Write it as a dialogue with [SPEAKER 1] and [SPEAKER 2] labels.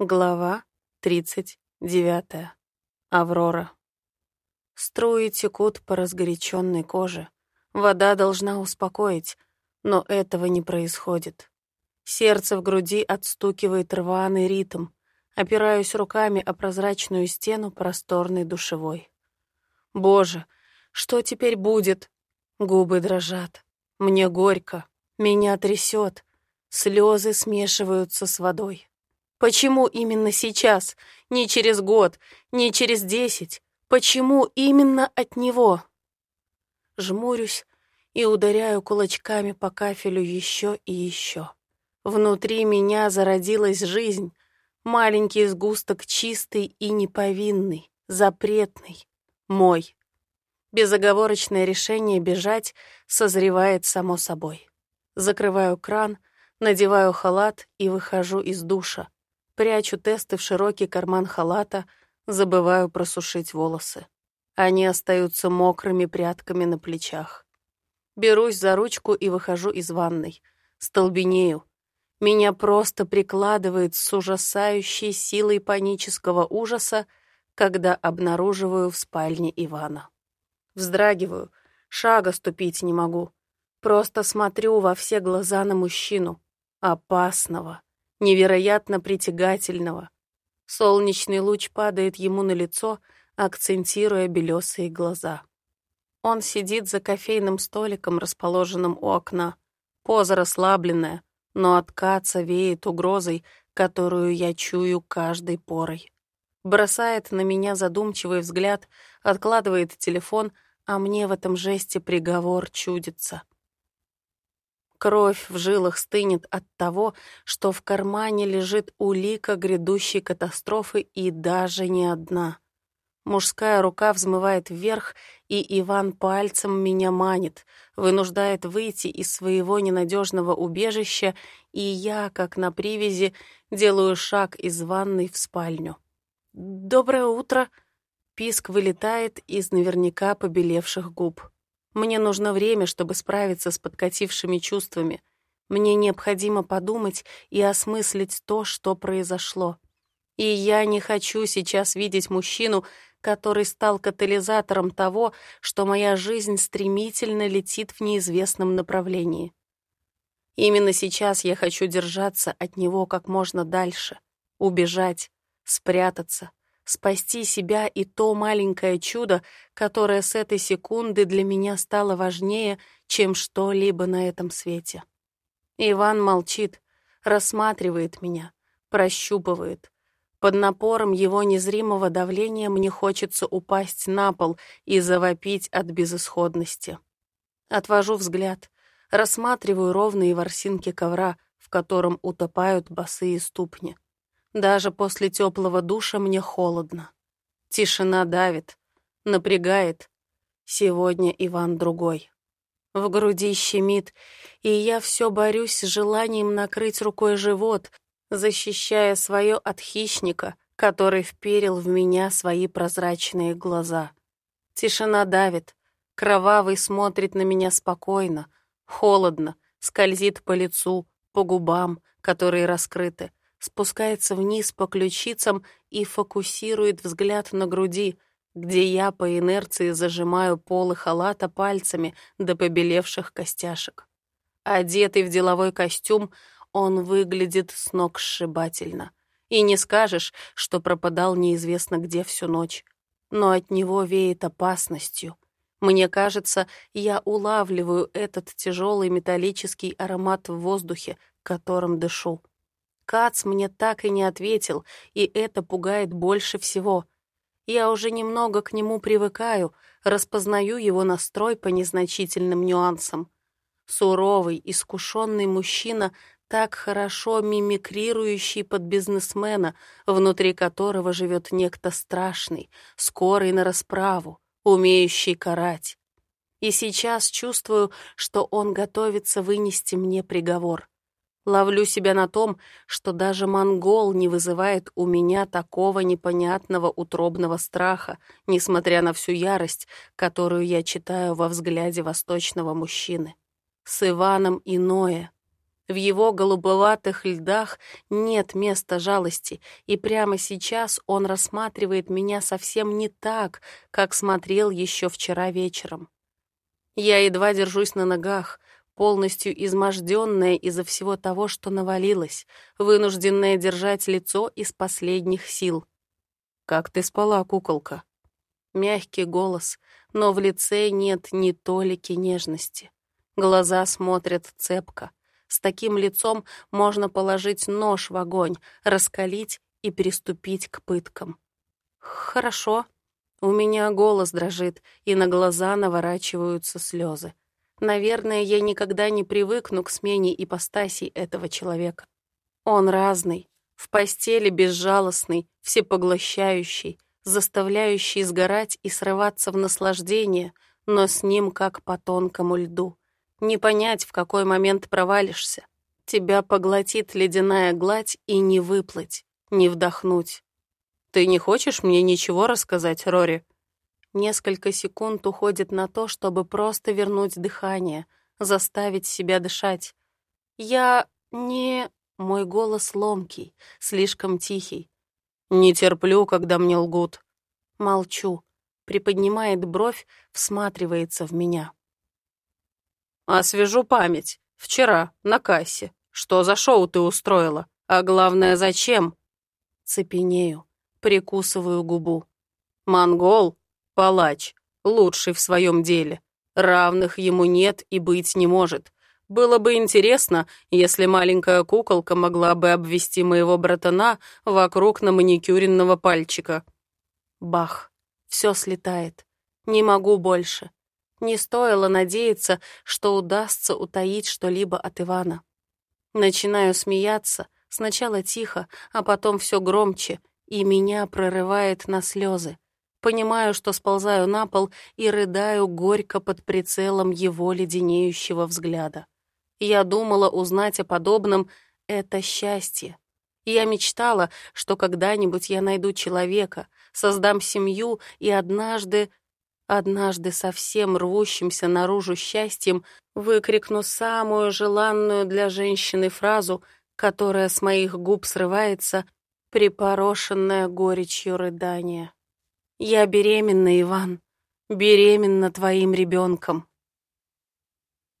[SPEAKER 1] Глава 39. Аврора. Струи текут по разгоряченной коже. Вода должна успокоить, но этого не происходит. Сердце в груди отстукивает рваный ритм. Опираюсь руками о прозрачную стену просторной душевой. Боже, что теперь будет? Губы дрожат. Мне горько. Меня трясет. Слезы смешиваются с водой. Почему именно сейчас? Не через год, не через десять. Почему именно от него? Жмурюсь и ударяю кулачками по кафелю еще и еще. Внутри меня зародилась жизнь, маленький сгусток чистый и неповинный, запретный, мой. Безоговорочное решение бежать созревает само собой. Закрываю кран, надеваю халат и выхожу из душа. Прячу тесты в широкий карман халата, забываю просушить волосы. Они остаются мокрыми прядками на плечах. Берусь за ручку и выхожу из ванной. Столбенею. Меня просто прикладывает с ужасающей силой панического ужаса, когда обнаруживаю в спальне Ивана. Вздрагиваю, шага ступить не могу. Просто смотрю во все глаза на мужчину. Опасного, невероятно притягательного. Солнечный луч падает ему на лицо, акцентируя белесые глаза. Он сидит за кофейным столиком, расположенным у окна. Поза расслабленная, но от Каца веет угрозой, которую я чую каждой порой. Бросает на меня задумчивый взгляд, откладывает телефон, а мне в этом жесте приговор чудится. Кровь в жилах стынет от того, что в кармане лежит улика грядущей катастрофы и даже не одна. Мужская рука взмывает вверх, и Иван пальцем меня манит, вынуждает выйти из своего ненадежного убежища, и я, как на привязи, делаю шаг из ванной в спальню. «Доброе утро!» Писк вылетает из наверняка побелевших губ. Мне нужно время, чтобы справиться с подкатившими чувствами. Мне необходимо подумать и осмыслить то, что произошло. И я не хочу сейчас видеть мужчину, который стал катализатором того, что моя жизнь стремительно летит в неизвестном направлении. Именно сейчас я хочу держаться от него как можно дальше, убежать, спрятаться, спасти себя и то маленькое чудо, которое с этой секунды для меня стало важнее, чем что-либо на этом свете. Иван молчит, рассматривает меня, прощупывает. Под напором его незримого давления мне хочется упасть на пол и завопить от безысходности. Отвожу взгляд, рассматриваю ровные ворсинки ковра, в котором утопают босые ступни. Даже после теплого душа мне холодно. Тишина давит, напрягает. Сегодня Иван другой. В груди щемит, и я все борюсь с желанием накрыть рукой живот, защищая свое от хищника, который вперил в меня свои прозрачные глаза. Тишина давит, кровавый смотрит на меня спокойно, холодно, скользит по лицу, по губам, которые раскрыты, спускается вниз по ключицам и фокусирует взгляд на груди, где я по инерции зажимаю полы халата пальцами до побелевших костяшек. Одетый в деловой костюм, он выглядит с ног сшибательно. И не скажешь, что пропадал неизвестно где всю ночь. Но от него веет опасностью. Мне кажется, я улавливаю этот тяжелый металлический аромат в воздухе, которым дышу. Кац мне так и не ответил, и это пугает больше всего. Я уже немного к нему привыкаю, распознаю его настрой по незначительным нюансам. Суровый, искушенный мужчина, так хорошо мимикрирующий под бизнесмена, внутри которого живет некто страшный, скорый на расправу, умеющий карать. И сейчас чувствую, что он готовится вынести мне приговор. Ловлю себя на том, что даже монгол не вызывает у меня такого непонятного утробного страха, несмотря на всю ярость, которую я читаю во взгляде восточного мужчины. С Иваном иное. В его голубоватых льдах нет места жалости, и прямо сейчас он рассматривает меня совсем не так, как смотрел еще вчера вечером. Я едва держусь на ногах, полностью изможденная из-за всего того, что навалилось, вынужденная держать лицо из последних сил. «Как ты спала, куколка?» Мягкий голос, но в лице нет ни толики нежности. Глаза смотрят цепко. С таким лицом можно положить нож в огонь, раскалить и приступить к пыткам. «Хорошо». У меня голос дрожит, и на глаза наворачиваются слезы. Наверное, я никогда не привыкну к смене ипостасей этого человека. Он разный, в постели безжалостный, всепоглощающий, заставляющий сгорать и срываться в наслаждение, но с ним как по тонкому льду. Не понять, в какой момент провалишься. Тебя поглотит ледяная гладь и не выплыть, не вдохнуть. «Ты не хочешь мне ничего рассказать, Рори?» Несколько секунд уходит на то, чтобы просто вернуть дыхание, заставить себя дышать. «Я не...» Мой голос ломкий, слишком тихий. «Не терплю, когда мне лгут». Молчу. Приподнимает бровь, всматривается в меня. «Освежу память. Вчера, на кассе. Что за шоу ты устроила? А главное, зачем?» Цепенею, прикусываю губу. «Монгол? Палач. Лучший в своем деле. Равных ему нет и быть не может. Было бы интересно, если маленькая куколка могла бы обвести моего братана вокруг на маникюренного пальчика». Бах. Все слетает. Не могу больше. Не стоило надеяться, что удастся утаить что-либо от Ивана. Начинаю смеяться, сначала тихо, а потом все громче, и меня прорывает на слезы. Понимаю, что сползаю на пол и рыдаю горько под прицелом его леденеющего взгляда. Я думала узнать о подобном — это счастье. Я мечтала, что когда-нибудь я найду человека, создам семью и однажды Однажды совсем рвущимся наружу счастьем выкрикну самую желанную для женщины фразу, которая с моих губ срывается, припорошенная горечью рыдания. «Я беременна, Иван, беременна твоим ребенком».